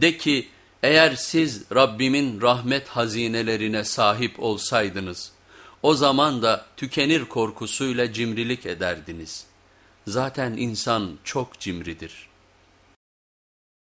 De ki eğer siz Rabbimin rahmet hazinelerine sahip olsaydınız o zaman da tükenir korkusuyla cimrilik ederdiniz. Zaten insan çok cimridir.''